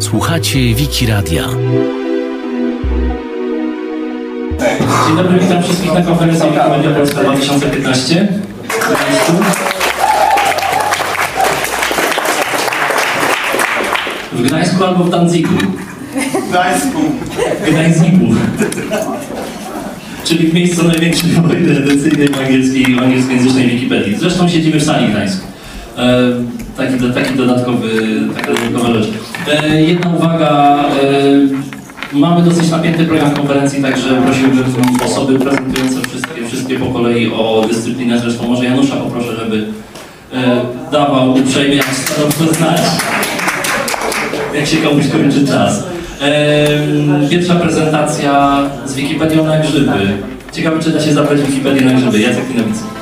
Słuchacie Wiki Radia. Dzień dobry, witam wszystkich na konferencji Wikimedia Polska 2015. W Gdańsku albo w Danzigu. Gdańsku. W Gdańsku. Czyli w miejscu największej wojny edycyjnej w angielskiej, w angielskojęzycznej Wikipedii. Zresztą siedzimy w sali Gdańsku. Taki, taki dodatkowy, taka dodatkowa rzecz. E, jedna uwaga. E, mamy dosyć napięty program konferencji, także prosiłbym osoby prezentujące wszystkie, wszystkie po kolei o dyscyplinę. Zresztą może Janusza poproszę, żeby e, dawał uprzejmie, jak starość znać jak się komuś kończy czas. Pierwsza prezentacja z Wikipedią na grzyby. Ciekawe, czy da się zabrać Wikipedię na grzyby. Jacek Winowicki.